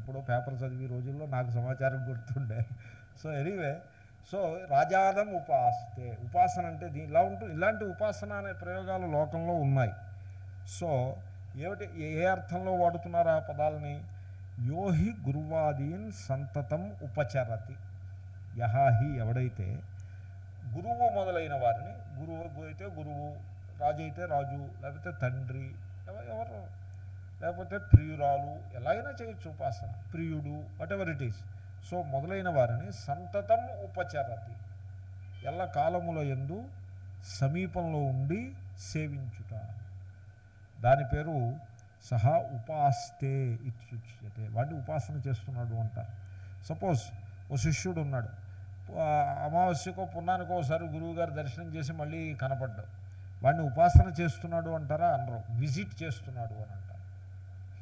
ఇప్పుడు పేపర్ చదివి రోజుల్లో నాకు సమాచారం గుర్తుండే. సో ఎనీవే సో రాజాదం ఉపాస్తే ఉపాసన అంటే దీని ఇలా ఉంటుంది ఇలాంటి ఉపాసన అనే ప్రయోగాలు లోకంలో ఉన్నాయి. సో ఏమిటి ఏ ఏ అర్థంలో వాడుతున్నారు ఆ పదాలని? యోహి గురువాదీన్ సంతతం ఉపచరతి. యహాహి ఎవడైతే గురువు మొదలైన వారిని గురువు అయితే గురువు రాజు అయితే రాజు లేకపోతే తండ్రి ఎవరు? లేకపోతే ప్రియురాలు ఎలాగైనా చేయొచ్చు ఉపాసన. ప్రియుడు whatever it is so మొదలైన వారిని సంతతం ఉపచరతి. ఎల్ల కాలముల ఎందు సమీపంలో ఉండి సేవించుట. దాని పేరు సహా ఉపాస్తే ఇత్యుచ్యతే. వాడిని ఉపాసన చేస్తున్నాడు అంటారు సపోజ్ ఓ శిష్యుడు ఉన్నాడు. అమావాస్యకో పున్నానికో ఒకసారి గురువుగారు దర్శనం చేసి మళ్ళీ కనపడ్డాడు. వాడిని ఉపాసన చేస్తున్నాడు అంటారా? అనరు. విజిట్ చేస్తున్నాడు అని అంటారు.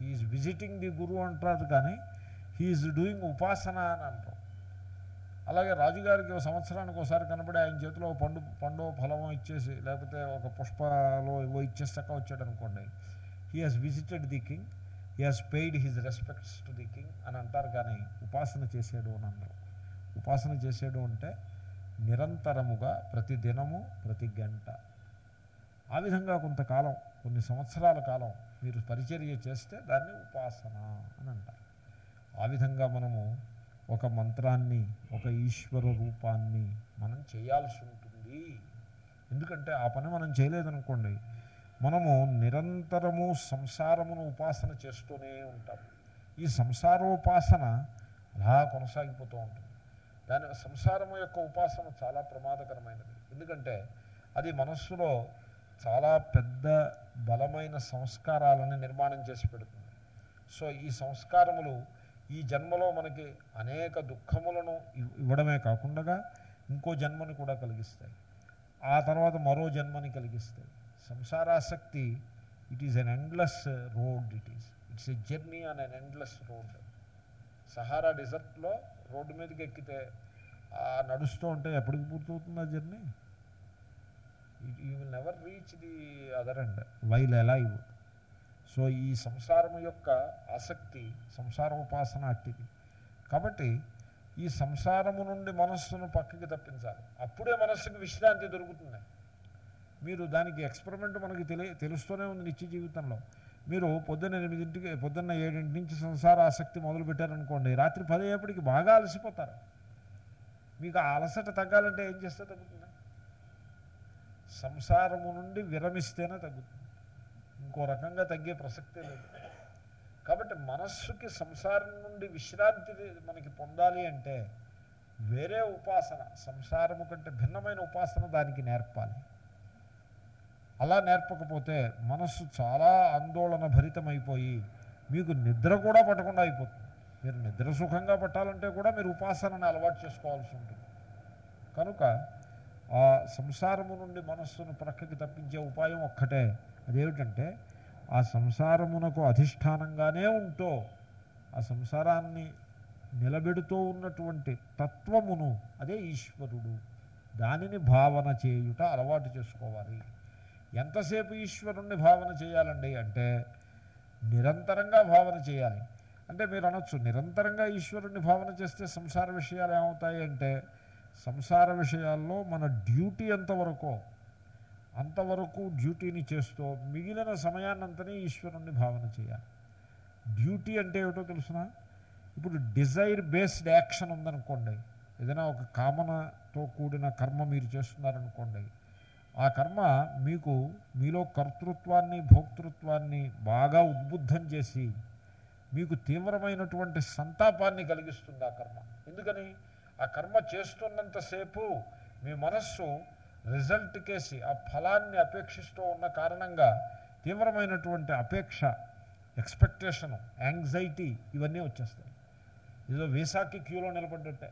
హీఈస్ విజిటింగ్ ది గురువు అంటారు కానీ హీఈస్ డూయింగ్ ఉపాసన అని అంటారు అలాగే రాజుగారికి ఒక సంవత్సరానికి ఒకసారి కనబడి ఆయన చేతిలో పండు పండు ఫలమో ఇచ్చేసి లేకపోతే ఒక పుష్పలో ఏవో ఇచ్చేసాక వచ్చాడు అనుకోండి. He has visited the king he has paid his respects to the king అని అంటారు కానీ ఉపాసన చేసాడు అని అన్నారు ఉపాసన చేసాడు అంటే నిరంతరముగా ప్రతి దినము ప్రతి గంట. ఆ విధంగా కొంతకాలం కొన్ని సంవత్సరాల కాలం మీరు పరిచర్య చేస్తే దాన్ని ఉపాసన అని అంటారు. ఆ విధంగా మనము ఒక మంత్రాన్ని ఒక ఈశ్వర రూపాన్ని మనం చేయాల్సి ఉంటుంది. ఎందుకంటే ఆ పని మనం చేయలేదనుకోండి మనము నిరంతరము సంసారమును ఉపాసన చేస్తూనే ఉంటాం. ఈ సంసారోపాసన అలా కొనసాగిపోతూ ఉంటుంది. దాని సంసారము యొక్క ఉపాసన చాలా ప్రమాదకరమైనది. ఎందుకంటే అది మనస్సులో చాలా పెద్ద బలమైన సంస్కారాలను నిర్మాణం చేసి పెడుతుంది. సో ఈ సంస్కారములు ఈ జన్మలో మనకి అనేక దుఃఖములను ఇవ్- ఇవ్వడమే కాకుండా ఇంకో జన్మని కూడా కలిగిస్తాయి. ఆ తర్వాత మరో జన్మని కలిగిస్తాయి. సంసారాసక్తి it is an endless road it is it's a journey on an endless road Sahara డిజర్ట్లో road మీదకి ఎక్కితే ఆ నడుస్తూ ఉంటే ఎప్పటికి పూర్తవుతుంది ఆ journey you will never reach the other end while alive so ఈ సంసారం యొక్క ఆసక్తి సంసార ఉపాసన అట్టిది. కాబట్టి ఈ సంసారము నుండి మనస్సును పక్కకి తప్పించాలి. అప్పుడే మనస్సుకు విశ్రాంతి దొరుకుతుంది. మీరు దానికి ఎక్స్పెరిమెంట్ మనకి తెలియ తెలుస్తూనే ఉంది నిత్య జీవితంలో. మీరు పొద్దున్న ఎనిమిదింటికి పొద్దున్న ఏడింటి నుంచి సంసార ఆసక్తి మొదలు పెట్టారనుకోండి రాత్రి పది అయ్యేపటికి బాగా అలసిపోతారు. మీకు ఆ అలసట తగ్గాలంటే ఏం చేస్తే తగ్గుతుంది? సంసారము నుండి విరమిస్తేనే తగ్గుతుంది. ఇంకో రకంగా తగ్గే ప్రసక్తే లేదు. కాబట్టి మనస్సుకి సంసారం నుండి విశ్రాంతి మనకి పొందాలి అంటే వేరే ఉపాసన సంసారము కంటే భిన్నమైన ఉపాసన దానికి నేర్పాలి. అలా నేర్పకపోతే మనస్సు చాలా ఆందోళన భరితమైపోయి మీకు నిద్ర కూడా పట్టకుండా అయిపోతుంది. మీరు నిద్ర సుఖంగా పట్టాలంటే కూడా మీరు ఉపాసనని అలవాటు చేసుకోవాల్సి ఉంటుంది. కనుక సంసారము నుండి మనస్సును ప్రక్కకి తప్పించే ఉపాయం ఒక్కటే. అదేమిటంటే ఆ సంసారమునకు అధిష్టానంగానే ఉంటూ ఆ సంసారాన్ని నిలబెడుతూ ఉన్నటువంటి తత్వమును అదే ఈశ్వరుడు దానిని భావన చేయుట అలవాటు చేసుకోవాలి. ఎంతసేపు ఈశ్వరుణ్ణి భావన చేయాలండి అంటే నిరంతరంగా భావన చేయాలి. అంటే మీరు అనొచ్చు నిరంతరంగా ఈశ్వరుణ్ణి భావన చేస్తే సంసార విషయాలు ఏమవుతాయి అంటే సంసార విషయాల్లో మన డ్యూటీ ఎంతవరకో అంతవరకు డ్యూటీని చేస్తూ మిగిలిన సమయాన్నంతనే ఈశ్వరుణ్ణి భావన చేయాలి. డ్యూటీ అంటే ఏమిటో తెలుసిన? ఇప్పుడు డిజైర్ బేస్డ్ యాక్షన్ ఉందనుకోండి ఏదైనా ఒక కామనతో కూడిన కర్మ మీరు చేస్తున్నారనుకోండి ఆ కర్మ మీకు మీలో కర్తృత్వాన్ని భోక్తృత్వాన్ని బాగా ఉద్బుద్ధం చేసి మీకు తీవ్రమైనటువంటి సంతాపాన్ని కలిగిస్తుంది ఆ కర్మ. ఎందుకని? ఆ కర్మ చేస్తున్నంతసేపు మీ మనస్సు రిజల్ట్ కేసి ఆ ఫలాన్ని అపేక్షిస్తూ ఉన్న కారణంగా తీవ్రమైనటువంటి అపేక్ష ఎక్స్పెక్టేషను యాంగ్జైటీ ఇవన్నీ వచ్చేస్తాయి. ఏదో వీసాకి క్యూలో నిలబడ్డట్టే.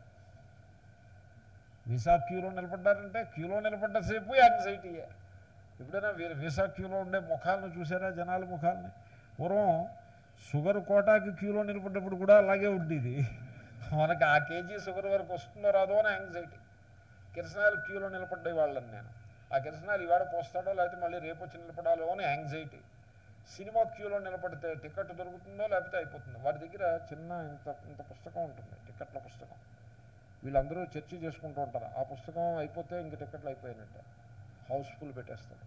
వీసా క్యూలో నిలబడ్డారంటే క్యూలో నిలబడ్డసేపు యాంగ్జైటీయే ఎప్పుడైనా వీసా క్యూలో ఉండే ముఖాలను చూసారా జనాల ముఖాలని? పూర్వం షుగర్ కోటాకి క్యూలో నిలబడ్డప్పుడు కూడా అలాగే ఉండేది. మనకి ఆ కేజీ షుగర్ వరకు వస్తుందో రాదో అని యాంగ్జైటీ కిరసనాలు క్యూలో నిలబడ్డే వాళ్ళని నేను. ఆ కిరసనాలు ఇవాడ పోస్తాడో లేకపోతే మళ్ళీ రేపు వచ్చి నిలబడాలో అని యాంగ్జైటీ సినిమా క్యూలో నిలబడితే టికెట్ దొరుకుతుందో లేకపోతే అయిపోతుందో. వారి దగ్గర చిన్న ఇంత ఇంత పుస్తకం ఉంటుంది టికెట్ల పుస్తకం. వీళ్ళందరూ చర్చ చేసుకుంటూ ఉంటారు. ఆ పుస్తకం అయిపోతే ఇంక టికెట్లు అయిపోయినట్టే. హౌస్ఫుల్ పెట్టేస్తారు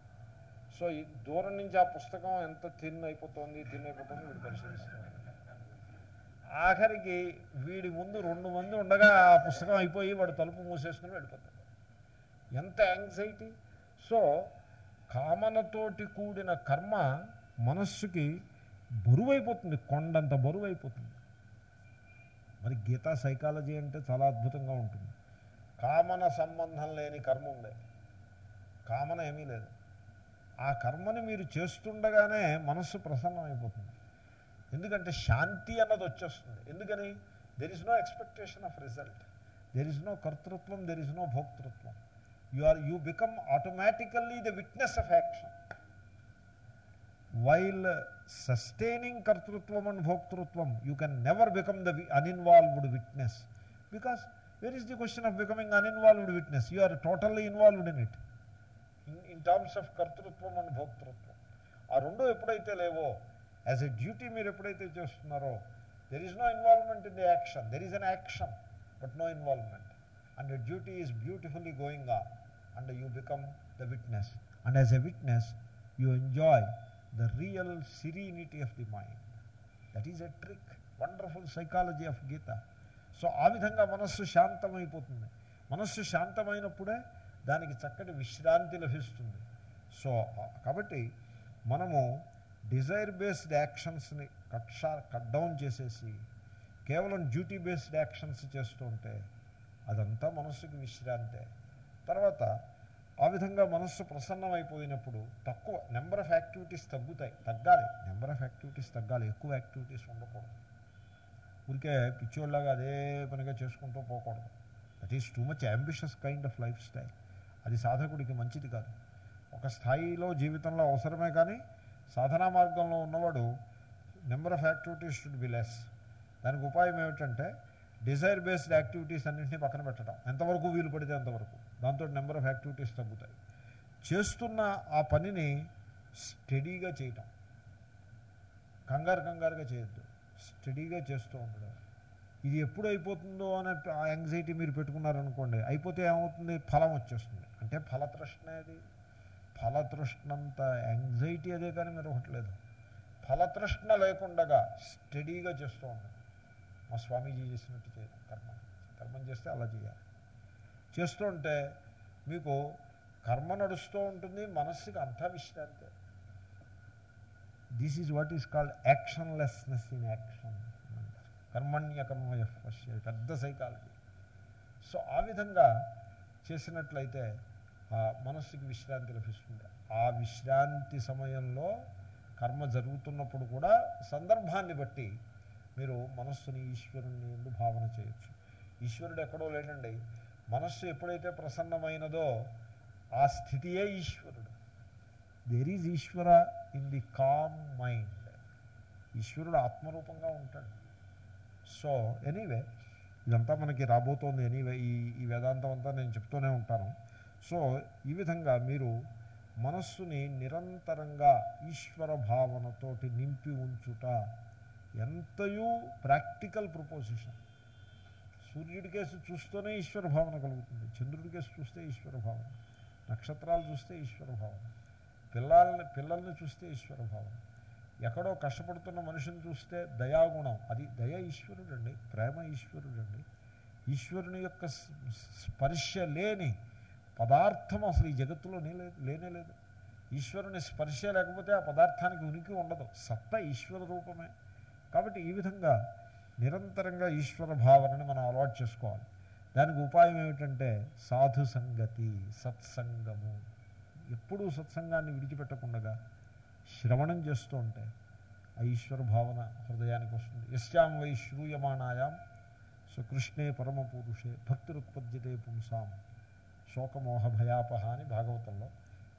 సో దూరం నుంచి ఆ పుస్తకం ఎంత తిన్ అయిపోతుంది తిన్ అయిపోతుంది వీడు పరిశీలిస్తున్నారు ఆఖరికి వీడి ముందు రెండు మంది ఉండగా ఆ పుస్తకం అయిపోయి వాడు తలుపు మూసేసుకుని వెళ్ళిపోతాడు. ఎంత యాంగ్జైటీ సో కామనతోటి కూడిన కర్మ మనస్సుకి బరువైపోతుంది కొండంత బరువైపోతుంది. మరి గీతా సైకాలజీ అంటే చాలా అద్భుతంగా ఉంటుంది. కామన సంబంధం లేని కర్మ ఉండే. కామన ఏమీ లేదు. ఆ కర్మని మీరు చేస్తుండగానే మనస్సు ప్రసన్నమైపోతుంది. ఎందుకంటే శాంతి అన్నది వచ్చేస్తుంది. ఎందుకని? There is no expectation of result there is no కర్తృత్వం there is no భోక్తృత్వం. You are you become automatically the witness of action while sustaining కర్తృత్వం and భోక్తృత్వం you can never become the uninvolved witness because where is the question of becoming uninvolved witness you are totally involved in it in terms of కర్తృత్వం and భోక్తృత్వం. ఆ రెండు ఎప్పుడైతే లేవో as a duty మీరు ఎప్పుడైతే చేస్తున్నారో there is no involvement in the action there is an action but no involvement and duty is beautifully going on and you become the witness and as a witness you enjoy the real serenity of the mind that is a trick wonderful psychology of Gita so ఆ విధంగా మనస్సు శాంతమైపోతుంది. మనస్సు శాంతమైనప్పుడే దానికి చక్కటి విశ్రాంతి లభిస్తుంది. So కాబట్టి మనము డిజైర్ బేస్డ్ యాక్షన్స్ని కట్ షా కట్ డౌన్ చేసేసి కేవలం డ్యూటీ బేస్డ్ యాక్షన్స్ చేస్తూ ఉంటే అదంతా మనస్సుకి విశ్రాంతే. తర్వాత ఆ విధంగా మనస్సు ప్రసన్నమైపోయినప్పుడు తక్కువ నెంబర్ ఆఫ్ యాక్టివిటీస్ తగ్గుతాయి తగ్గాలి. నెంబర్ ఆఫ్ యాక్టివిటీస్ తగ్గాలి ఎక్కువ యాక్టివిటీస్ ఉండకూడదు. ఊరికే పిచ్చోళ్ళగా అదే పనిగా చేసుకుంటూ పోకూడదు. That is too much ambitious kind of life style అది సాధకుడికి మంచిది కాదు. ఒక స్థాయిలో జీవితంలో అవసరమే కానీ సాధనా మార్గంలో ఉన్నవాడు number of activities should be less. దానికి ఉపాయం ఏమిటంటే డిజైర్ బేస్డ్ యాక్టివిటీస్ అన్నింటినీ పక్కన పెట్టడం. ఎంతవరకు వీలు పడితే అంతవరకు. దాంతో నెంబర్ ఆఫ్ యాక్టివిటీస్ తగ్గుతాయి. చేస్తున్న ఆ పనిని స్టడీగా చేయటం. కంగారు కంగారుగా చేయొద్దు. స్టడీగా చేస్తూ ఉండడం. ఇది ఎప్పుడు అయిపోతుందో అనే యాంగ్జైటీ మీరు పెట్టుకున్నారనుకోండి అయిపోతే ఏమవుతుంది? ఫలం వచ్చేస్తుంది. అంటే ఫలతృష్ణ అది. ఫలతృష్ణంత యాంగ్జైటీ అదే కానీ మీరు ఒకటి లేదు. ఫలతృష్ణ లేకుండా స్టడీగా చేస్తూ ఉండండి. మా స్వామీజీ చేసినట్టు చేయడం కర్మ. కర్మం చేస్తే అలా చేయాలి. చేస్తూ ఉంటే మీకు కర్మ నడుస్తూ ఉంటుంది మనస్సుకి అంతా విశ్రాంతి this is what is called actionlessness in action కర్మణ్య కర్మయ పెద్ద సైకాలజీ సో ఆ విధంగా చేసినట్లయితే మనస్సుకి విశ్రాంతి లభిస్తుంది. ఆ విశ్రాంతి సమయంలో కర్మ జరుగుతున్నప్పుడు కూడా సందర్భాన్ని బట్టి మీరు మనస్సుని ఈశ్వరుని ఎందు భావన చేయొచ్చు. ఈశ్వరుడు ఎక్కడో లేడండి. మనస్సు ఎప్పుడైతే ప్రసన్నమైనదో ఆ స్థితియే ఈశ్వరుడు. There is Ishwara in the calm mind ఈశ్వరుడు ఆత్మరూపంగా ఉంటాడు. సో ఎనీవే ఇదంతా మనకి రాబోతోంది. ఎనీవే ఈ ఈ వేదాంతం అంతా నేను చెప్తూనే ఉంటాను. సో ఈ విధంగా మీరు మనస్సుని నిరంతరంగా ఈశ్వర భావనతోటి నింపి ఉంచుట ఎంతయూ ప్రాక్టికల్ ప్రపోజిషన్. సూర్యుడి కేసు చూస్తూనే ఈశ్వర భావన కలుగుతుంది. చంద్రుడి కేసు చూస్తే ఈశ్వర భావన. నక్షత్రాలు చూస్తే ఈశ్వర భావన. పిల్లల్ని పిల్లల్ని చూస్తే ఈశ్వర భావన. ఎక్కడో కష్టపడుతున్న మనిషిని చూస్తే దయాగుణం. అది దయ ఈశ్వరుడండి ప్రేమ ఈశ్వరుడండి. ఈశ్వరుని యొక్క స్పర్శ లేని పదార్థం అసలు ఈ జగత్తులో లేదు లేనే లేదు. ఈశ్వరుని స్పర్శ లేకపోతే ఆ పదార్థానికి ఉనికి ఉండదు. సత్త ఈశ్వర రూపమే. కాబట్టి ఈ విధంగా నిరంతరంగా ఈశ్వర భావనని మనం అలవాటు చేసుకోవాలి. దానికి ఉపాయం ఏమిటంటే సాధు సంగతి సత్సంగము. ఎప్పుడూ సత్సంగాన్ని విడిచిపెట్టకుండా శ్రవణం చేస్తూ ఉంటే ఆ ఈశ్వర భావన హృదయానికి వస్తుంది. యశ్యాం వై శ్రూయమాణాయాం సుకృష్ణే పరమపురుషే భక్తిరుత్పద్యతే పుంసాం. శోకమోహ భయాపహ అని భాగవతంలో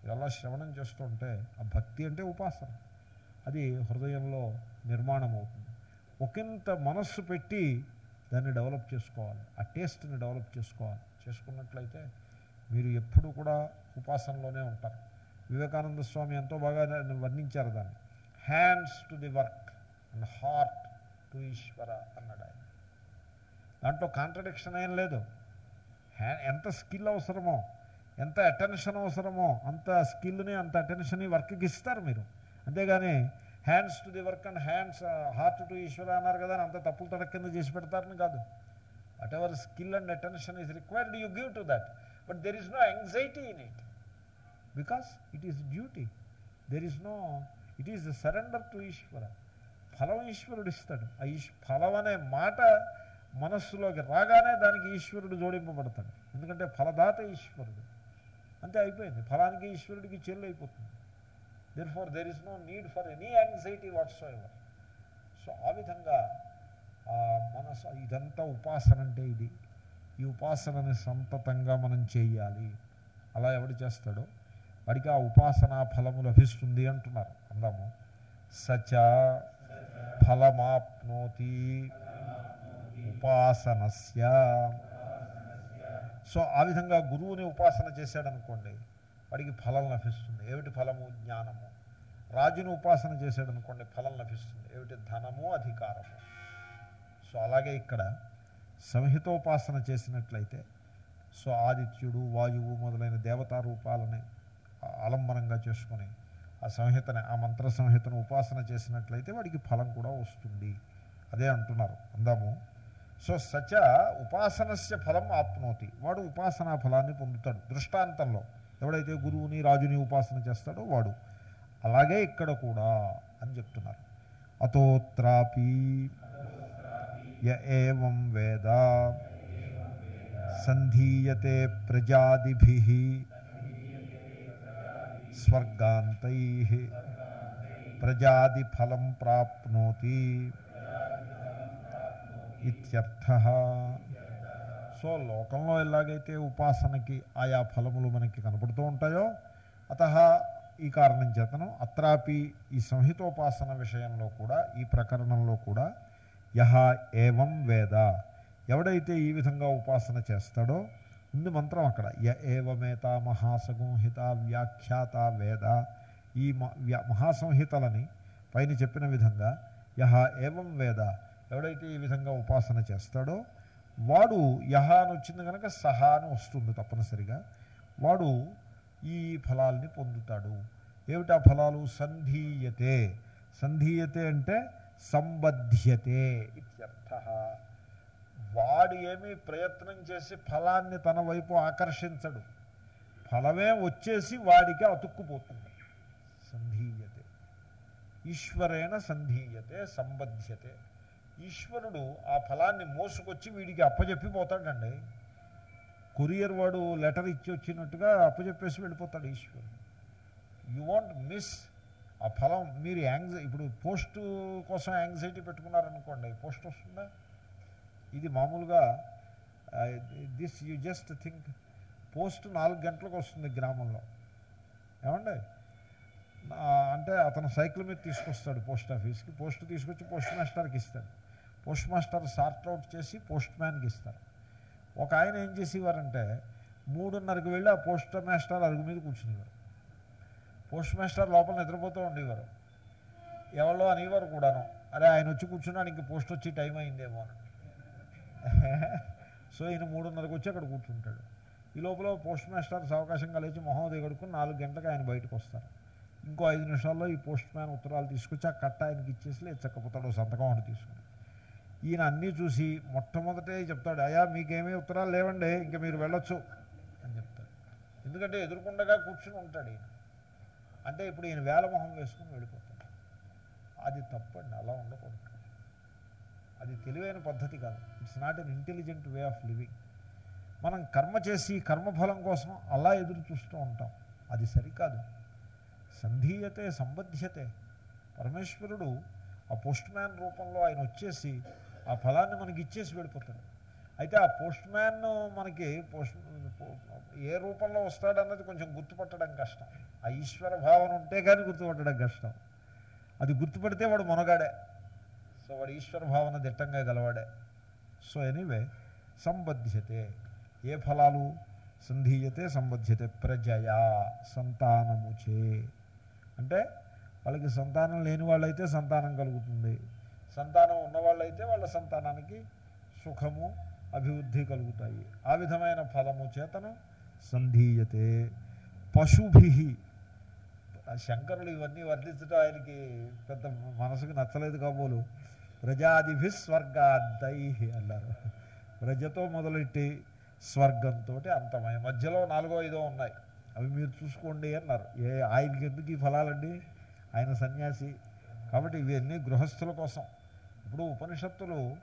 ఇలా శ్రవణం చేస్తుంటే ఆ భక్తి అంటే ఉపాసన. అది హృదయంలో నిర్మాణం అవుతుంది ఒకంత మనస్సు పెట్టి దాన్ని డెవలప్ చేసుకోవాలి. ఆ టేస్ట్ని డెవలప్ చేసుకోవాలి. చేసుకున్నట్లయితే మీరు ఎప్పుడు కూడా ఉపాసనలోనే ఉంటారు. వివేకానంద స్వామి ఎంతో బాగా వర్ణించారు దాన్ని. Hands to the work and heart to Ishwara అన్నాడు ఆయన దాంట్లో కాంట్రడిక్షన్ ఏం లేదు. ఎంత స్కిల్ అవసరమో ఎంత అటెన్షన్ అవసరమో అంత స్కిల్ని అంత అటెన్షన్ వర్క్కి ఇస్తారు మీరు. అంతేగాని hands to the work and hands heart to Ishwara అన్నారు కదా అని అంత తప్పులు తడ కింద చేసి పెడతారని కాదు. Whatever skill and attention is required you give to that. But there is no anxiety in it. Because it is duty. There is no it is surrender to Ishwara. ఫలం ఈశ్వరుడు ఇస్తాడు. ఆ ఫలం అనే మాట మనస్సులోకి రాగానే దానికి ఈశ్వరుడు జోడింపబడతాడు. ఎందుకంటే ఫలదాత ఈశ్వరుడు. అంతే అయిపోయింది. ఫలానికి ఈశ్వరుడికి చెల్లు అయిపోతుంది. There for there is no need for any anxiety whatsoever so ఆ విధంగా ఆ మనసు ఇదంతా ఉపాసన అంటే ఇది. ఈ ఉపాసనని సంతతంగా మనం చేయాలి. అలా ఎవడు చేస్తాడో? వాడికి ఆ ఉపాసనా ఫలము లభిస్తుంది అంటున్నారు. అందాము. సచ ఫలమాప్నోతి. ఉపాసనస్య. సో ఆ విధంగా గురువుని ఉపాసన చేశాడనుకోండి వాడికి ఫలం లభిస్తుంది. ఏమిటి ఫలము? జ్ఞానము. రాజుని ఉపాసన చేశాడనుకోండి ఫలం లభిస్తుంది. ఏమిటి? ధనము అధికారము. సో అలాగే ఇక్కడ సంహితోపాసన చేసినట్లయితే సో ఆదిత్యుడు వాయువు మొదలైన దేవతా రూపాలని ఆలంబనంగా చేసుకొని ఆ సంహితని ఆ మంత్ర సంహితను ఉపాసన చేసినట్లయితే వాడికి ఫలం కూడా వస్తుంది. అదే అంటున్నారు. అందాము సో సచ ఉపాసనస్య ఫలం ఆప్నోతి. వాడు ఉపాసనా ఫలాన్ని పొందుతాడు. దృష్టాంతంలో ఎవడైతే గురువుని రాజుని ఉపాసన చేస్తాడో వాడు. అలాగే ఇక్కడ కూడా అని చెప్తున్నారు. అతోత్రాపి య వేద సంధీయతే ప్రజాదిభి స్వర్గాంతై ప్రజాదిఫలం ప్రాప్నోతి. ఇత్యర్థ. సో లోకంలో ఎలాగైతే ఉపాసనకి ఆయా ఫలములు మనకి కనపడుతూ ఉంటాయో అత ఈ కారణం చేతను అత్రాపి ఈ సంహితోపాసన విషయంలో కూడా ఈ ప్రకరణంలో కూడా యహ ఏవం వేద. ఎవడైతే ఈ విధంగా ఉపాసన చేస్తాడో ఉంది మంత్రం అక్కడ య ఏవమేత మహాసంహిత వ్యాఖ్యాత వేద. ఈ మహాసంహితలని పైన చెప్పిన విధంగా యహ ఏవం వేద ఎవడైతే ఈ విధంగా ఉపాసన చేస్తాడో వాడు యహ అని వచ్చింది కనుక సహా అని వస్తుంది తప్పనిసరిగా. వాడు ఈ ఫలాల్ని పొందుతాడు. ఏమిటా ఫలాలు? సంధీయతే. సంధీయతే అంటే సంబధ్యతే ఇత్యర్థ. వాడు ఏమీ ప్రయత్నం చేసి ఫలాన్ని తన వైపు ఆకర్షించడు. ఫలమే వచ్చేసి వాడికి అతుక్కుపోతుంది. సంధీయతే. ఈశ్వరేణ సంధీయతే సంబధ్యతే ఈశ్వరుడు ఆ ఫలాన్ని మోసుకొచ్చి వీడికి అప్పజెప్పిపోతాడండి కొరియర్ వాడు లెటర్ ఇచ్చి వచ్చినట్టుగా అప్పజెప్పేసి వెళ్ళిపోతాడు ఈశ్వరుడు. యు వాంట్ మిస్ ఆ ఫలం. మీరు యాంగ్జై ఇప్పుడు పోస్ట్ కోసం యాంగ్జైటీ పెట్టుకున్నారనుకోండి పోస్ట్ వస్తుందా? ఇది మామూలుగా this you just think post నాలుగు గంటలకు వస్తుంది గ్రామంలో. ఏమండి? అంటే అతను సైకిల్ మీద తీసుకొస్తాడు పోస్ట్ ఆఫీస్కి పోస్ట్ తీసుకొచ్చి పోస్ట్ మాస్టర్కి ఇస్తాడు. పోస్ట్ మాస్టర్ సార్ట్ అవుట్ చేసి పోస్ట్ మ్యాన్కి ఇస్తారు. ఒక ఆయన ఏం చేసేవారంటే మూడున్నరకు వెళ్ళి ఆ పోస్ట్ మాస్టర్ అరుగు మీద కూర్చునేవారు. పోస్ట్ మాస్టర్ లోపల నిద్రపోతూ ఉండేవారు. ఎవరో అనేవారు కూడాను అరే ఆయన వచ్చి కూర్చున్నాడు ఇంక పోస్ట్ వచ్చి టైం అయిందేమో అని. సో ఈయన మూడున్నరకు వచ్చి అక్కడ కూర్చుంటాడు. ఈ లోపల పోస్ట్ మాస్టర్స్ అవకాశం కలిసి మొహం దిగడుకుని నాలుగు గంటలకు ఆయన బయటకు వస్తారు. ఇంకో ఐదు నిమిషాల్లో ఈ పోస్ట్ మ్యాన్ ఉత్తరాలు తీసుకొచ్చి ఆ కట్ట ఆయనకి ఇచ్చేసి ఎచ్చకపోతాడు సంతకం ఒకటి తీసుకుని. ఈయన అన్నీ చూసి మొట్టమొదటే చెప్తాడు అయ్యా మీకేమీ ఉత్తరాలు లేవండి ఇంకా మీరు వెళ్ళొచ్చు అని చెప్తాడు. ఎందుకంటే ఎదురుకుండగా కూర్చుని ఉంటాడు ఈయన. అంటే ఇప్పుడు ఈయన వేల మొహం వేసుకుని వెళ్ళిపోతాడు. అది తప్పండి అలా ఉండకూడదు. అది తెలివైన పద్ధతి కాదు. It's not an intelligent way of living మనం కర్మ చేసి కర్మఫలం కోసం అలా ఎదురు చూస్తూ ఉంటాం. అది సరికాదు. సంధీయతే సంబధ్యతే పరమేశ్వరుడు ఆ పోస్ట్ మ్యాన్ రూపంలో ఆయన వచ్చేసి ఆ ఫలాన్ని మనకి ఇచ్చేసి వెళ్ళిపోతాడు. అయితే ఆ పోస్ట్ మ్యాన్ మనకి పోస్ట్ ఏ రూపంలో వస్తాడన్నది కొంచెం గుర్తుపట్టడం కష్టం. ఆ ఈశ్వర భావన ఉంటే కానీ గుర్తుపట్టడం కష్టం. అది గుర్తుపడితే వాడు మొనగాడే. సో వాడు ఈశ్వర భావన దిట్టంగా గలవాడే. సో ఎనీవే సంబధ్యతే ఏ ఫలాలు సంధీయతే సంబధ్యతే ప్రజయా సంతానముచే. అంటే వాళ్ళకి సంతానం లేని వాళ్ళైతే సంతానం కలుగుతుంది. సంతానం ఉన్నవాళ్ళైతే వాళ్ళ సంతానానికి సుఖము అభివృద్ధి కలుగుతాయి. ఆ విధమైన ఫలము చేతను సంధీయతే. పశుభి. శంకరులు ఇవన్నీ వర్ణించడం ఆయనకి పెద్ద మనసుకు నచ్చలేదు కాబోలు. ప్రజాదిభి స్వర్గాద్దై అన్నారు. ప్రజతో మొదలెట్టి స్వర్గంతో అంతమయ. మధ్యలో నాలుగో ఐదో ఉన్నాయి. అవి మీరు చూసుకోండి అన్నారు. ఏ ఆయనకి ఎందుకు ఈ ఫలాలండి? ఆయన సన్యాసి. కాబట్టి ఇవన్నీ గృహస్థుల కోసం. ఇప్పుడు ఉపనిషత్తులు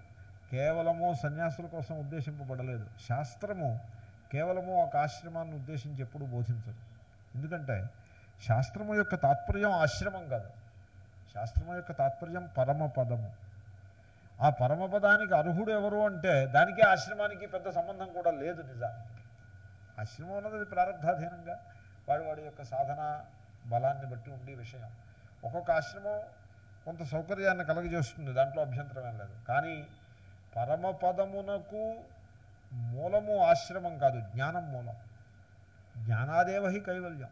కేవలము సన్యాసుల కోసం ఉద్దేశింపబడలేదు. శాస్త్రము కేవలము ఒక ఆశ్రమాన్ని ఉద్దేశించి ఎప్పుడు బోధించదు. ఎందుకంటే శాస్త్రము యొక్క తాత్పర్యం ఆశ్రమం కాదు. శాస్త్రము యొక్క తాత్పర్యం పరమపదము. ఆ పరమపదానికి అర్హుడు ఎవరు అంటే దానికి ఆశ్రమానికి పెద్ద సంబంధం కూడా లేదు నిజానికి ఆశ్రమం అన్నది ప్రారంధాధీనంగా వాడి వాడి యొక్క సాధన బలాన్ని బట్టి ఉండే విషయం. ఒక్కొక్క ఆశ్రమం కొంత సౌకర్యాన్ని కలగజేస్తుంది దాంట్లో అభ్యంతరం లేదు. కానీ పరమపదమునకు మూలము ఆశ్రమం కాదు జ్ఞానం మూలం. జ్ఞానాదేవహి కైవల్యం.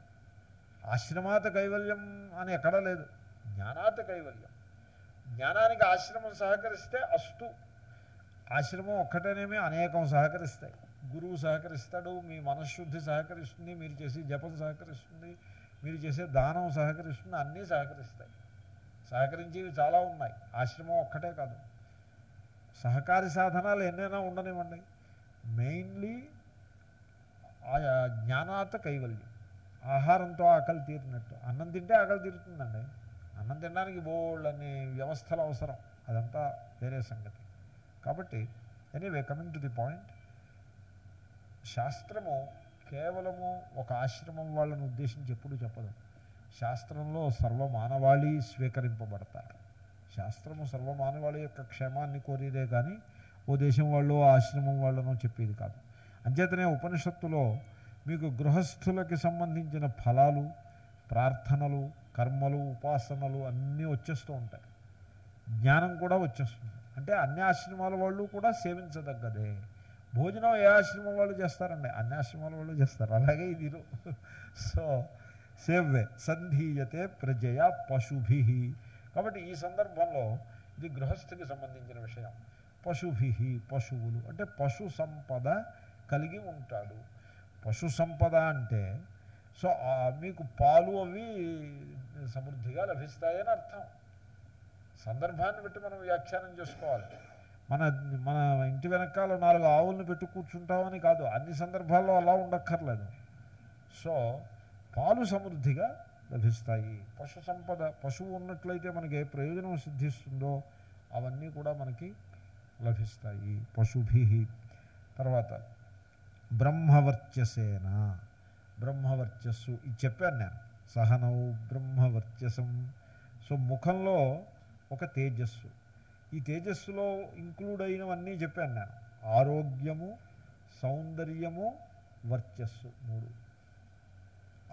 ఆశ్రమాత కైవల్యం అని ఎక్కడా లేదు జ్ఞానాత కైవల్యం. జ్ఞానానికి ఆశ్రమం సహకరిస్తే అస్తు. ఆశ్రమం ఒక్కటేనేమి అనేకం సహకరిస్తాయి. గురువు సహకరిస్తాడు మీ మనశ్శుద్ధి సహకరిస్తుంది మీరు చేసే జపం సహకరిస్తుంది మీరు చేసే దానం సహకరిస్తుంది అన్నీ సహకరిస్తాయి. సహకరించేవి చాలా ఉన్నాయి. ఆశ్రమం ఒక్కటే కాదు. సహకారి సాధనాలు ఎన్నైనా ఉండనివ్వండి. మెయిన్లీ జ్ఞానాత కైవల్యం. ఆహారంతో ఆకలి తీరినట్టు. అన్నం తింటే ఆకలి తీరుతుందండి. అన్నం తినడానికి బోల్డ్ అనే వ్యవస్థలు అవసరం. అదంతా వేరే సంగతి. కాబట్టి anyway coming to the point. శాస్త్రము కేవలము ఒక ఆశ్రమం వాళ్ళని ఉద్దేశించి ఎప్పుడూ చెప్పదు. శాస్త్రంలో సర్వమానవాళి స్వీకరింపబడతారు. శాస్త్రము సర్వమానవాళి యొక్క క్షేమాన్ని కోరేదే కానీ ఓ దేశం వాళ్ళు ఆశ్రమం వాళ్ళనో చెప్పేది కాదు. అంచేతనే ఉపనిషత్తులో మీకు గృహస్థులకి సంబంధించిన ఫలాలు ప్రార్థనలు కర్మలు ఉపాసనలు అన్నీ వచ్చేస్తూ ఉంటాయి. జ్ఞానం కూడా వచ్చేస్తుంది. అంటే అన్ని ఆశ్రమాల వాళ్ళు కూడా సేవించదగ్గదే. భోజనం ఏ ఆశ్రమం వాళ్ళు చేస్తారండి? అన్ని ఆశ్రమాల వాళ్ళు చేస్తారు. అలాగే ఇది సో సేవ్వే సంధీయతే ప్రజయ పశుభి. కాబట్టి ఈ సందర్భంలో ఇది గృహస్థికి సంబంధించిన విషయం. పశుభి పశువులు. అంటే పశు సంపద కలిగి ఉంటాడు. పశు సంపద అంటే సో మీకు పాలు అవి సమృద్ధిగా లభిస్తాయని అర్థం. సందర్భాన్ని బట్టి మనం వ్యాఖ్యానం చేసుకోవాలి. మన మన ఇంటి వెనకాల నాలుగు ఆవులను పెట్టి కూర్చుంటామని కాదు అన్ని సందర్భాల్లో అలా ఉండక్కర్లేదు. సో పాలు సమృద్ధిగా లభిస్తాయి. పశు సంపద పశువు ఉన్నట్లయితే మనకి ఏ ప్రయోజనం సిద్ధిస్తుందో అవన్నీ కూడా మనకి లభిస్తాయి. పశుభి. తర్వాత బ్రహ్మవర్చసేన. బ్రహ్మవర్చస్సు ఇది చెప్పాను నేను. సహనవు బ్రహ్మవర్చసం. సో ముఖంలో ఒక తేజస్సు. ఈ తేజస్సులో ఇంక్లూడ్ అయినవన్నీ చెప్పాను నేను. ఆరోగ్యము సౌందర్యము వర్చస్సు మూడు.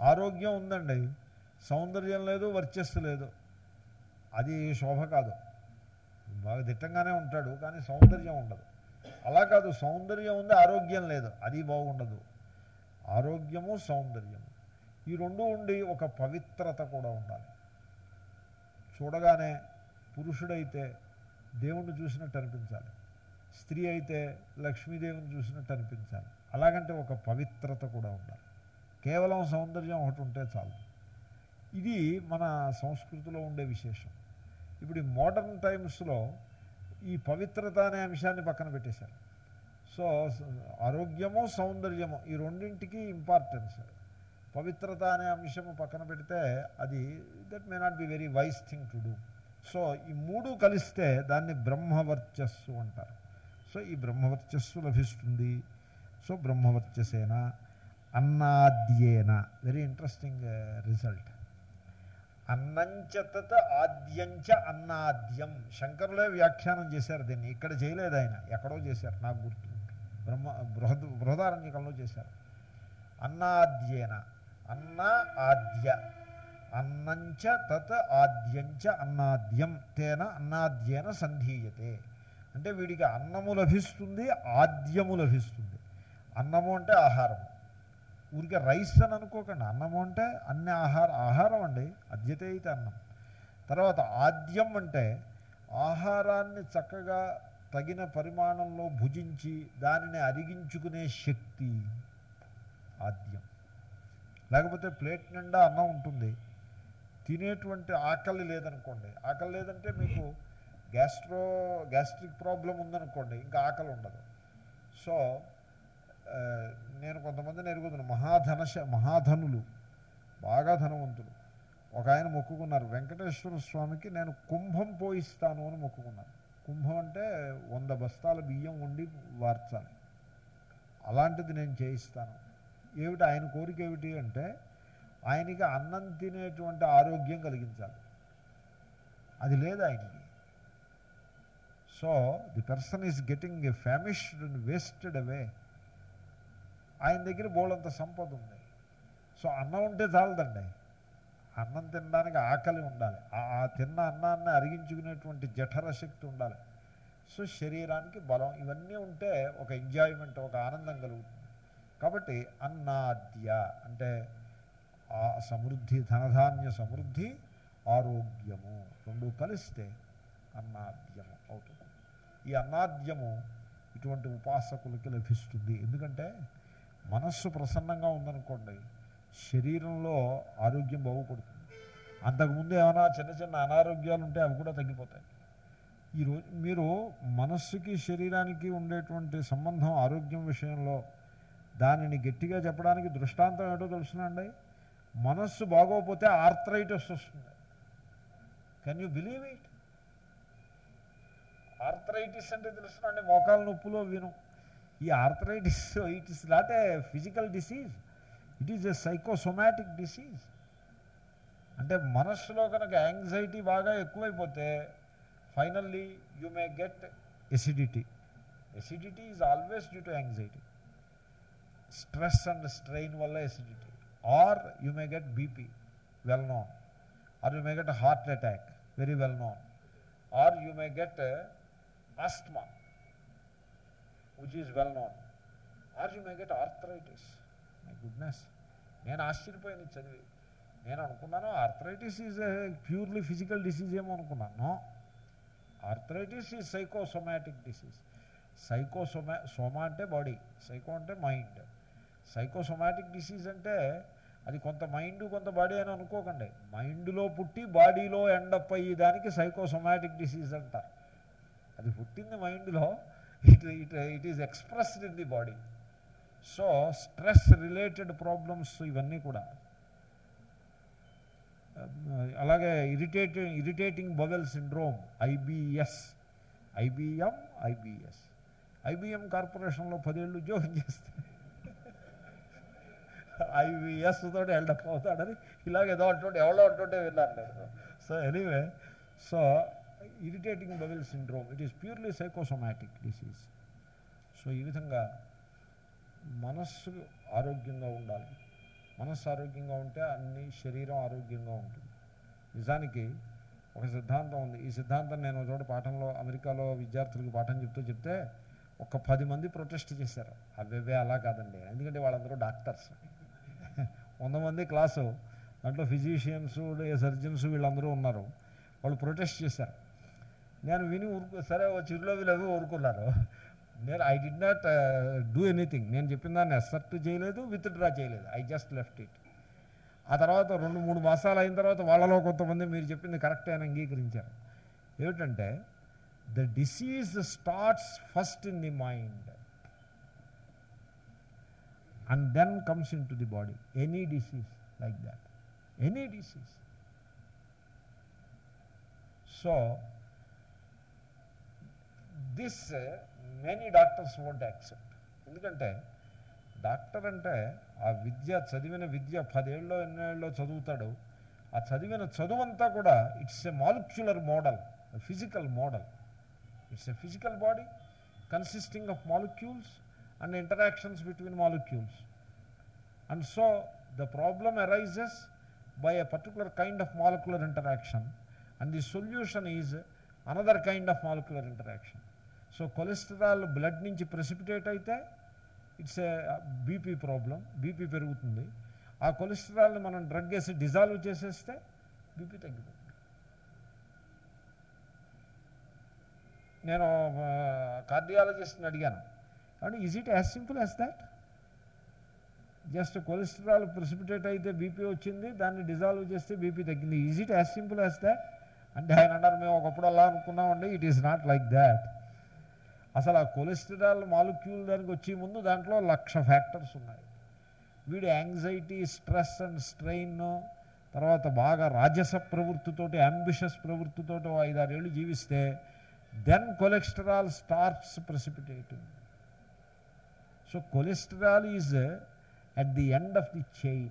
ఆరోగ్యం ఉందండి. సౌందర్యం లేదు వర్చస్సు లేదు. అది శోభ కాదు. బాగా దిట్టంగానే ఉంటాడు కానీ సౌందర్యం ఉండదు. అలా కాదు సౌందర్యం ఉంది ఆరోగ్యం లేదు. అది బాగుండదు. ఆరోగ్యము సౌందర్యము. ఈ రెండు ఉండి ఒక పవిత్రత కూడా ఉండాలి. చూడగానే పురుషుడైతే దేవుణ్ణి చూసినట్టు అనిపించాలి. స్త్రీ అయితే లక్ష్మీదేవిని చూసినట్టు అనిపించాలి. అలాగంటే ఒక పవిత్రత కూడా ఉండాలి. కేవలం సౌందర్యం ఒకటి ఉంటే చాలు. ఇది మన సంస్కృతిలో ఉండే విశేషం. ఇప్పుడు ఈ మోడర్న్ టైమ్స్లో ఈ పవిత్రత అనే అంశాన్ని పక్కన పెట్టేశారు. సో ఆరోగ్యము సౌందర్యము ఈ రెండింటికి ఇంపార్టెన్స్ పవిత్రత అనే అంశము పక్కన పెడితే అది that may not be very wise thing to do so ఈ మూడు కలిస్తే దాన్ని బ్రహ్మవర్చస్సు అంటారు. సో ఈ బ్రహ్మవర్చస్సు లభిస్తుంది. సో బ్రహ్మవర్చసేన అన్నాద్యేన. వెరీ ఇంట్రెస్టింగ్ రిజల్ట్ అన్నంచత ఆద్యంచ అన్నాద్యం. శంకరులే వ్యాఖ్యానం చేశారు దీన్ని. ఇక్కడ చేయలేదు ఆయన. ఎక్కడో చేశారు. నాకు గుర్తు. బ్రహ్మ బృహద్ బృహదారణ్యకంలో చేశారు. అన్నాద్యేన. అన్న ఆద్య. అన్నంచ తత్ ఆద్యంచ అన్నాద్యం. తేన అన్నాద్యేన సంధీయతే. అంటే వీడికి అన్నము లభిస్తుంది ఆద్యము లభిస్తుంది. అన్నము అంటే ఆహారము. ఊరికే రైస్ అని అనుకోకండి. అన్నము అంటే అన్ని ఆహార ఆహారం అండి. అద్యతే అయితే అన్నం. తర్వాత ఆద్యం అంటే ఆహారాన్ని చక్కగా తగిన పరిమాణంలో భుజించి దానిని అరిగించుకునే శక్తి. ఆద్యం. లేకపోతే ప్లేట్ నిండా అన్నం ఉంటుంది. తినేటువంటి ఆకలి లేదనుకోండి. ఆకలి లేదంటే మీకు గ్యాస్ట్రో గ్యాస్ట్రిక్ ప్రాబ్లం ఉందనుకోండి. ఇంకా ఆకలి ఉండదు. సో నేను కొంతమందిని ఎరుగుతున్నాను మహాధనశ మహాధనులు. బాగా ధనవంతులు. ఒక ఆయన మొక్కుకున్నారు వెంకటేశ్వర స్వామికి నేను కుంభం పోయిస్తాను అని మొక్కుకున్నాను కుంభం అంటే వంద బస్తాల బియ్యం వండి వార్చాలి. అలాంటిది నేను చేయిస్తాను. ఏమిటి? ఆయన కోరిక ఏమిటి అంటే ఆయనకి అన్నం తినేటువంటి ఆరోగ్యం కలిగించాలి. అది లేదు ఆయనకి. So the person is getting a famished and wasted away. ఆయన దగ్గర బోలంత సంపద ఉంది. సో అన్నం ఉంటే చాలదండి. అన్నం తినడానికి ఆకలి ఉండాలి. ఆ- ఆ తిన్న అన్నాన్ని అరిగించుకునేటువంటి జఠర శక్తి ఉండాలి. సో శరీరానికి బలం ఇవన్నీ ఉంటే ఒక ఎంజాయ్మెంట్ ఒక ఆనందం కలుగుతుంది. కాబట్టి అన్నాద్య అంటే ఆ సమృద్ధి ధనధాన్య సమృద్ధి ఆరోగ్యము రెండు కలిస్తే అన్నాద్యము అవుతుంది. ఈ అన్నాద్యము ఇటువంటి ఉపాసకులకి లభిస్తుంది. ఎందుకంటే మనస్సు ప్రసన్నంగా ఉందనుకోండి శరీరంలో ఆరోగ్యం బాగుపడుతుంది. అంతకుముందు ఏమైనా చిన్న చిన్న అనారోగ్యాలు ఉంటే అవి కూడా తగ్గిపోతాయి. ఈరోజు మీరు మనస్సుకి శరీరానికి ఉండేటువంటి సంబంధం ఆరోగ్యం విషయంలో దానిని గట్టిగా చెప్పడానికి దృష్టాంతం ఏంటో తెలుసునండి? మనస్సు బాగోకపోతే ఆర్థరైటిస్ వస్తుంది. Can you believe it arthritis అంటే తెలుసునండి మోకాల నొప్పులో విను. ఈ arthritis it is not a physical disease it is a psychosomatic disease అంటే మనస్సులో కనుక యాంగ్జైటీ బాగా ఎక్కువైపోతే finally you may get acidity acidity is always due to anxiety stress and strain వల్ల acidity or you may get BP well known or you may get heart attack very well known or you may get asthma which is well known are you may get arthritis my goodness నేను ఆశ్చర్యపోయాను చదివి. నేను అనుకున్నాను arthritis is purely physical disease ఏమో అనుకున్నాను. Arthritis is psychosomatic disease psychosoma soma అంటే body psycho అంటే mind psychosomatic disease అంటే అది కొంత మైండ్ కొంత బాడీ అని అనుకోకండి. మైండ్లో పుట్టి బాడీలో ఎండప్ అయ్యేదానికి సైకోసొమాటిక్ డిసీజ్ అంటారు. అది పుట్టింది మైండ్లో it it it is expressed in the body so stress related problems ఇవన్నీ కూడా. Um, అలాగే irritating irritating bowel syndrome IBS IBM IBS IBM కార్పొరేషన్లో పదేళ్ళు ఉద్యోగం చేస్తే ఐబిఎస్ తోటి హెల్డప్ అవుతాడని ఇలాగ అంటుంటే ఎవరో అంటుంటే విన్నాను నేను. So anyway so irritating bowel syndrome it is purely psychosomatic disease so ఈ విధంగా మనస్సు ఆరోగ్యంగా ఉండాలి. మనస్సు ఆరోగ్యంగా ఉంటే అన్ని శరీరం ఆరోగ్యంగా ఉంటుంది. నిజానికి ఒక సిద్ధాంతం ఉంది. ఈ సిద్ధాంతం నేను ఒక చోట పాఠంలో అమెరికాలో విద్యార్థులకు పాఠం చెప్తూ చెప్తే ఒక పది మంది ప్రొటెస్ట్ చేశారు. అవే అలా కాదండి. ఎందుకంటే వాళ్ళందరూ డాక్టర్స్. వంద మంది క్లాసు. దాంట్లో ఫిజీషియన్స్ సర్జన్స్ వీళ్ళందరూ ఉన్నారు. వాళ్ళు ప్రొటెస్ట్ చేశారు. నేను విని ఊరుకు సరే ఓ చిరులో వీళ్ళు ఊరుకున్నారు. నేను I did not do anything నేను చెప్పిన దాన్ని అసెప్ట్ చేయలేదు విత్డ్రా చేయలేదు. ఐ జస్ట్ లెఫ్ట్ ఇట్ ఆ తర్వాత రెండు మూడు మాసాలు అయిన తర్వాత వాళ్ళలో కొంతమంది మీరు చెప్పింది కరెక్టే అని అంగీకరించారు. ఏమిటంటే the disease starts first in the mind and then comes in to the body any disease like that any disease so this many doctors won't accept ఎందుకంటే డాక్టర్ అంటే ఆ విద్య చదివిన విద్య పదేళ్ళలో ఎన్నేళ్ళలో చదువుతాడు. ఆ చదివిన చదువంతా కూడా it's a molecular model physical model it's a physical body consisting of molecules and interactions between molecules and so the problem arises by a particular kind of molecular interaction and the solution is another kind of molecular interaction so cholesterol blood నుంచి precipitate అయితే it's a BP problem BP పెరుగుతుంది. ఆ కొలెస్ట్రాల్ని మనం drug వేసి dissolve చేసేస్తే BP తగ్గిపోతుంది. నేను uh, కార్డియాలజిస్ట్ని అడిగాను. And is it as simple as that just cholesterol precipitate అయితే బీపీ వచ్చింది దాన్ని డిజాల్వ్ చేస్తే బీపీ తగ్గింది. Is it as simple as that అంటే ఆయన అన్నారు మేము ఒకప్పుడు అలా అనుకున్నామండి it is not like that అసలు ఆ కొలెస్ట్రాల్ మాలిక్యూల్ దానికి వచ్చే ముందు దాంట్లో లక్ష ఫ్యాక్టర్స్ ఉన్నాయి. వీడు యాంగ్జైటీ స్ట్రెస్ అండ్ స్ట్రెయిన్ తర్వాత బాగా రాజస ప్రవృత్తితోటి అంబిషస్ ప్రవృత్తితోటి ఐదారేళ్ళు జీవిస్తే then cholesterol starts precipitating so cholesterol is at the end of the chain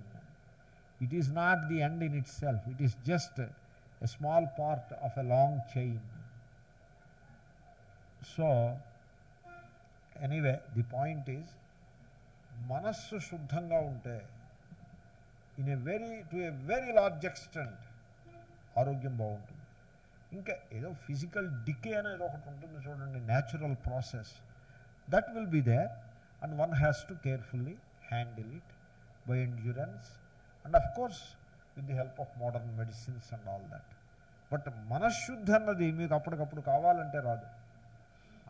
it is not the end in itself it is just a small part of a long chain so anyway the point is మనస్సు శుద్ధంగా ఉంటే in a very to a very large extent ఆరోగ్యం బాగుంటుంది. ఇంకా ఏదో physical decay అనేది ఒకటి ఉంటుంది చూడండి natural process that will be there and one has to carefully handle it by endurance and of course with the help of modern medicines and all that but మనశ్శుద్ధి అన్నది మీకు అప్పటికప్పుడు కావాలంటే రాదు.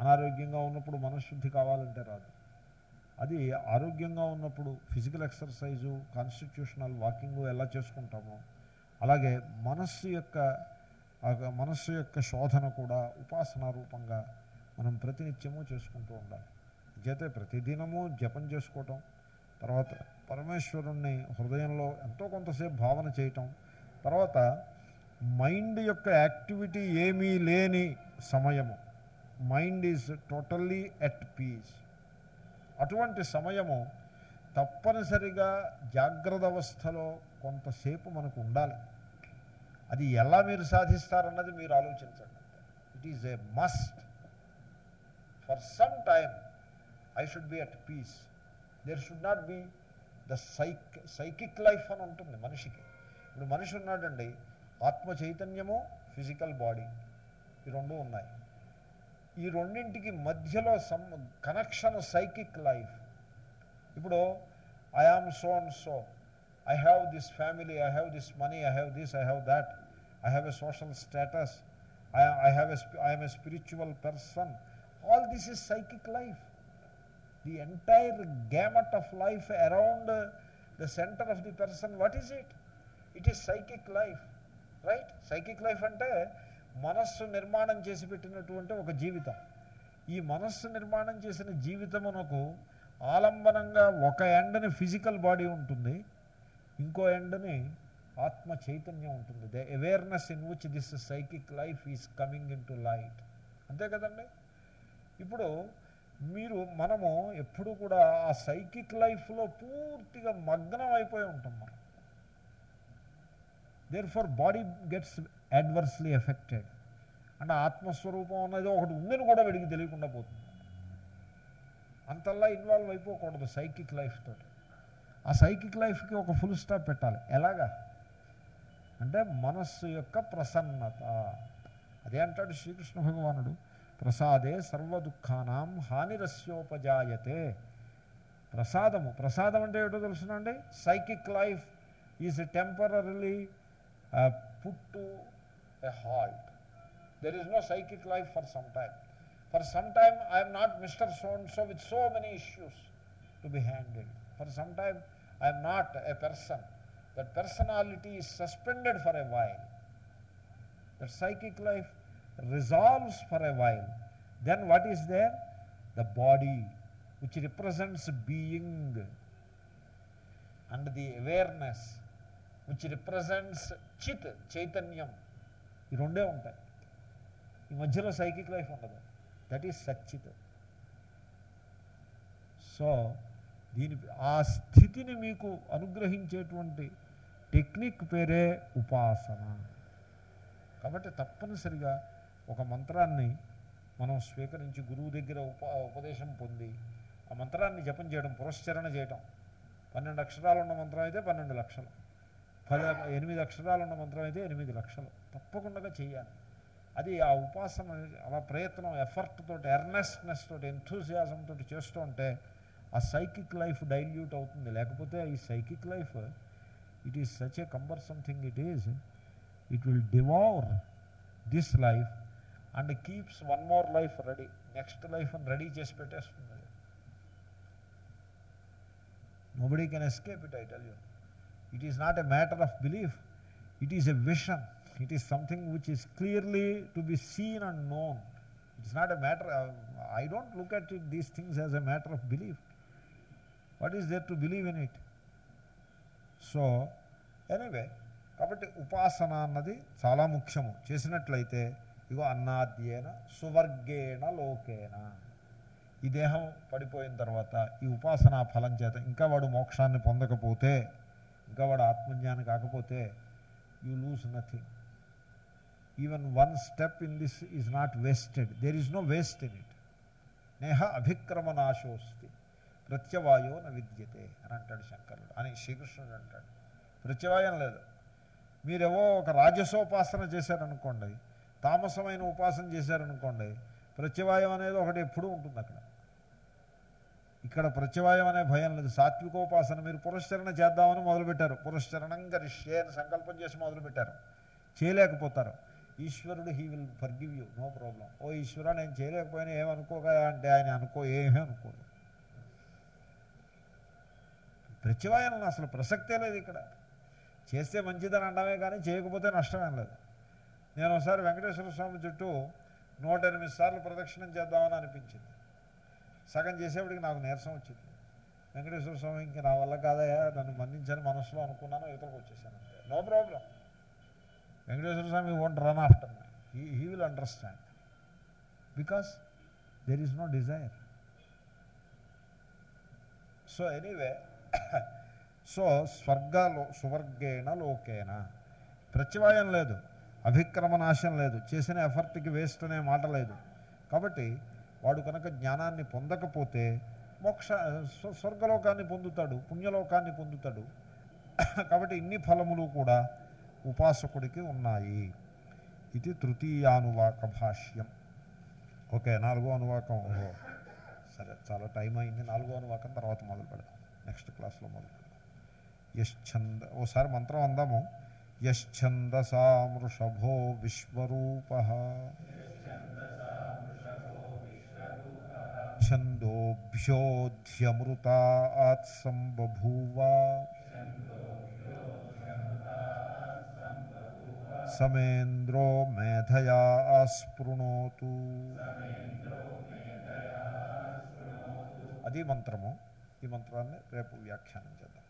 అనారోగ్యంగా ఉన్నప్పుడు మనశ్శుద్ధి కావాలంటే రాదు. అది ఆరోగ్యంగా ఉన్నప్పుడు ఫిజికల్ ఎక్సర్సైజు కాన్స్టిట్యూషనల్ వాకింగ్ ఎలా చేసుకుంటామో అలాగే మనస్సు యొక్క మనస్సు యొక్క శోధన కూడా ఉపాసన రూపంగా మనం ప్రతినిత్యము చేసుకుంటూ ఉండాలి. చేతే ప్రతిదినము జపం చేసుకోవటం తర్వాత పరమేశ్వరుణ్ణి హృదయంలో ఎంతో కొంతసేపు భావన చేయటం తర్వాత మైండ్ యొక్క యాక్టివిటీ ఏమీ లేని సమయము. Mind is totally at peace. అటువంటి సమయము తప్పనిసరిగా జాగ్రత్త అవస్థలో కొంతసేపు మనకు ఉండాలి. అది ఎలా మీరు సాధిస్తారన్నది మీరు ఆలోచించండి. It is a must for some time I should be at peace there should not be the psych psychic life అని ఉంటుంది మనిషికి. ఇప్పుడు మనిషి ఉన్నాడండి ఆత్మ చైతన్యము ఫిజికల్ బాడీ ఈ రెండు ఉన్నాయి. ఈ రెండింటికి మధ్యలో సమ్ కనెక్షన్ సైకిక్ లైఫ్ ఇప్పుడు I am so and so I have this family I have this money I have this I have that I have a social status I have a I'm a spiritual person all this is psychic life the entire gamut of life around the centre of the person what what it it is psychic life right psychic life అంటే మనస్సు నిర్మాణం చేసి పెట్టినటువంటి ఒక జీవితం. ఈ మనస్సు నిర్మాణం చేసిన జీవితమునకు ఆలంబనంగా ఒక ఎండని ఫిజికల్ బాడీ ఉంటుంది. ఇంకో ఎండని ఆత్మ చైతన్యం ఉంటుంది. The awareness in which this psychic life is coming in to light అంతే కదండి? ఇప్పుడు మీరు మనము ఎప్పుడు కూడా ఆ సైకిక్ లైఫ్లో పూర్తిగా మగ్నం అయిపోయి ఉంటాం మనం. Therefore body gets adversely affected అంటే ఆత్మస్వరూపం అనేది ఒకటి ఉందని కూడా వీడికి తెలియకుండా పోతుంది. అంతల్లా ఇన్వాల్వ్ అయిపోకూడదు సైకిక్ లైఫ్ తోటి. ఆ సైకిక్ లైఫ్కి ఒక ఫుల్ స్టాప్ పెట్టాలి. ఎలాగా? అంటే మనస్సు యొక్క ప్రసన్నత. అదే అంటాడు శ్రీకృష్ణ భగవానుడు. ప్రసాదే సర్వ దుఃఖానాం హానిరస్యోపజాయతే. ప్రసాదము. ప్రసాదం అంటే ఏటో తెలుసునండి psychic life is temporary a halt. There is no psychic life for some time. For some time, I am not Mr. So and so with so many issues to be handled. For some time, I am not a person. That personality is suspended for a while. The psychic life resolves for a while. Then what is there? The body, which represents being, and the awareness, which represents chit, chaitanyam, ఈ రెండే ఉంటాయి. ఈ మధ్యలో psychic life ఉండదు. That is సచ్చిత్. So దీని ఆ స్థితిని మీకు అనుగ్రహించేటువంటి టెక్నిక్ పేరే ఉపాసన. కాబట్టి తప్పనిసరిగా ఒక మంత్రాన్ని మనం స్వీకరించి గురువు దగ్గర ఉప ఉపదేశం పొంది ఆ మంత్రాన్ని జపం చేయడం పురస్చరణ చేయటం. పన్నెండు అక్షరాలు ఉన్న మంత్రం అయితే పన్నెండు లక్షలు. పది ఎనిమిది అక్షరాలు ఉన్న మంత్రం అయితే ఎనిమిది లక్షలు. తప్పకుండా చేయాలి అది ఆ ఉపాసన అలా ప్రయత్నం ఎఫర్ట్ తోటి ఎర్నెస్ట్నెస్ తోటి ఎంథూజియాజం తోటి చేస్తూ ఉంటే ఆ సైకిక్ లైఫ్ డైల్యూట్ అవుతుంది. లేకపోతే ఈ psychic life it is such a cumber something it is it will devour this life and keeps one more life ready next life అని రెడీ చేసి పెట్టేస్తుంది. Nobody can escape it I tell you it is not a matter of belief it is a vision it is something which is clearly to be seen and known it's not a matter I don't look at it these things as a matter of belief what is there to believe in it so anyway కాబట్టి ఉపాసన అన్నది చాలా ముఖ్యము. చేసినట్లయితే ఇగో అన్నాద్యేన సువర్గేణ లోకేన. ఈ దేహం పడిపోయిన తర్వాత ఈ ఉపాసనా ఫలం చేత ఇంకా వాడు మోక్షాన్ని పొందకపోతే ఇంకా వాడు ఆత్మజ్ఞానం కాకపోతే you lose nothing even one step in this is not wasted there is no waste in it Neha అభిక్రమనాశోస్తి ప్రత్యవాయో న విద్యతే అని అంటాడు శంకరుడు. అని శ్రీకృష్ణుడు అంటాడు. ప్రత్యవాయం లేదు. మీరేవో ఒక రాజసోపాసన చేశారనుకోండి తామసమైన ఉపాసన చేశారనుకోండి ప్రత్యవాయం అనేది ఒకటి ఎప్పుడూ ఉంటుంది అక్కడ ఇక్కడ ప్రత్యవాయం అనే భయం లేదు. సాత్వికోపాసన మీరు పురస్చరణ చేద్దామని మొదలుపెట్టారు. పురస్చరణం గరిష్యే అని సంకల్పం చేసి మొదలుపెట్టారు. చేయలేకపోతారు. ఈశ్వరుడు he will forgive you no problem ఓ ఈశ్వర నేను చేయలేకపోయినా ఏమనుకోగా అంటే ఆయన అనుకో ఏమీ అనుకోడు. ప్రత్యవాయనం అసలు ప్రసక్తే లేదు ఇక్కడ. చేస్తే మంచిదని అనడమే కానీ చేయకపోతే నష్టమేం లేదు. నేను ఒకసారి వెంకటేశ్వర స్వామి చుట్టూ నూట ఎనిమిది సార్లు ప్రదక్షిణం చేద్దామని అనిపించింది. సగం చేసేప్పటికి నాకు నీరసం వచ్చింది. వెంకటేశ్వర స్వామి ఇంక నా వల్ల కాదయా నన్ను మన్నించని మనసులో అనుకున్నాను ఇతరులకు వచ్చేసాను. No problem Venkateshwara Swami won't run after he he will understand because there is no desire so anyway so స్వర్గలో సువర్గేణ లోకేన. ప్రత్యవాయం లేదు. అభిక్రమనాశం లేదు. చేసిన ఎఫర్ట్కి వేస్ట్ అనే మాట లేదు. కాబట్టి వాడు కనుక జ్ఞానాన్ని పొందకపోతే మోక్ష స్వ- స్వర్గలోకాన్ని పొందుతాడు పుణ్యలోకాన్ని పొందుతాడు. కాబట్టి ఇన్ని ఫలములు కూడా ఉపాసకుడికి ఉన్నాయి. ఇది తృతీయానువాక భాష్యం ఓకే నాలుగో అనువాకం. సరే చాలా టైం అయింది. నాలుగో అనువాకం తర్వాత మొదలు పెడదాం. నెక్స్ట్ క్లాస్లో మొదలు పెడదాం. యశ్చంద ఓసారి మంత్రం అందాము. యశ్చందసామృషభో విశ్వరూప क्षोभ्यमृता आत्सम्बभूव समेन्द्रो मेधया आस्पृणोतु అది మంత్రము ఈ మంత్రాన్ని రేపు వ్యాఖ్యానం చేద్దాం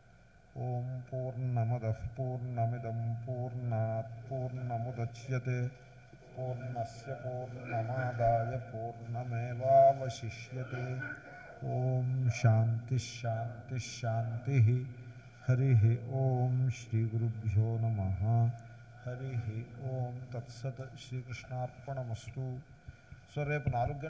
ఓం పూర్ణమద పూర్ణమిదం పూర్ణాత్ పూర్ణముద్యతే పూర్ణస్ పూర్ణమాదాయ పూర్ణమేవాశిష్యే ఓం శాంతి శాంతి శాంతి హరి ఓం శ్రీ గురుభ్యో నమ హరి ఓం తత్సత్ శ్రీకృష్ణార్పణమస్తు సో రేపు నాలుగు గంటల